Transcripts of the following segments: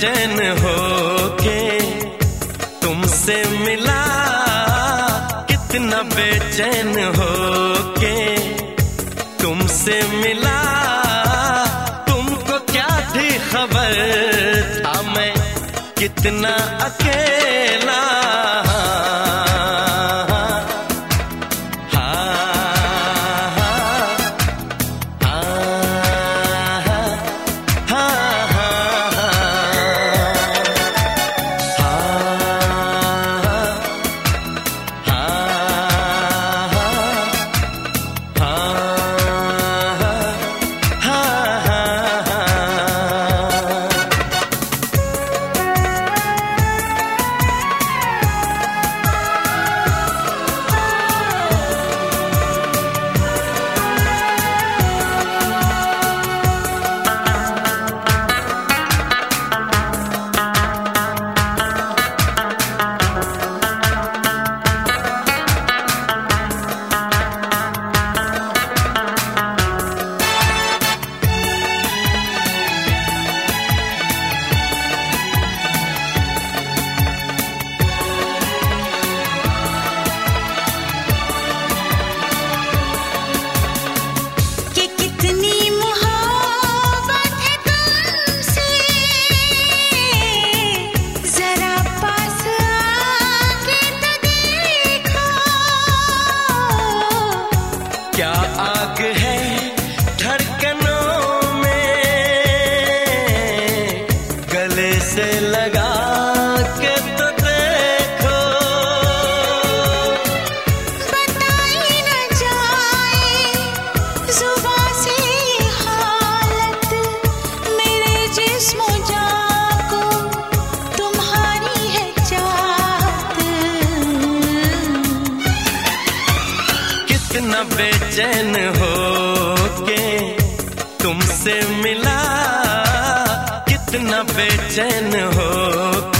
बेचैन होके तुमसे मिला। कितना बेचैन होके तुमसे मिला। तुमको क्या थी खबर? था मैं कितना अकेला। कितना बेचैन हो के तुमसे मिला कितना बेचैन हो के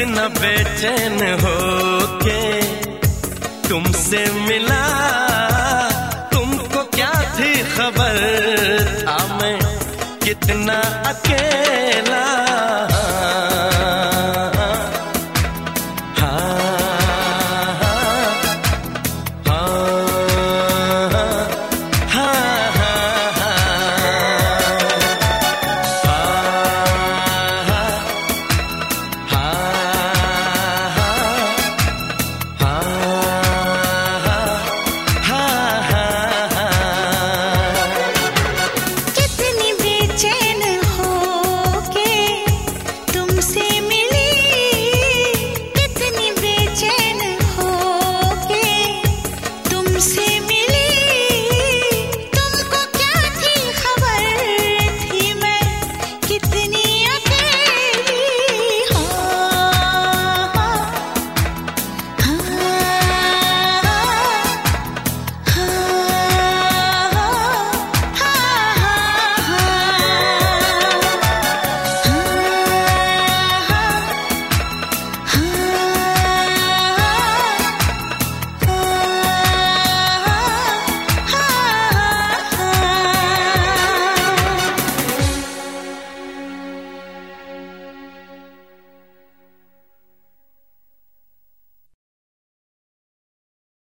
कितना बेचैन हो के तुमसे मिला। तुमको क्या थी खबर? था मैं कितना अकेला।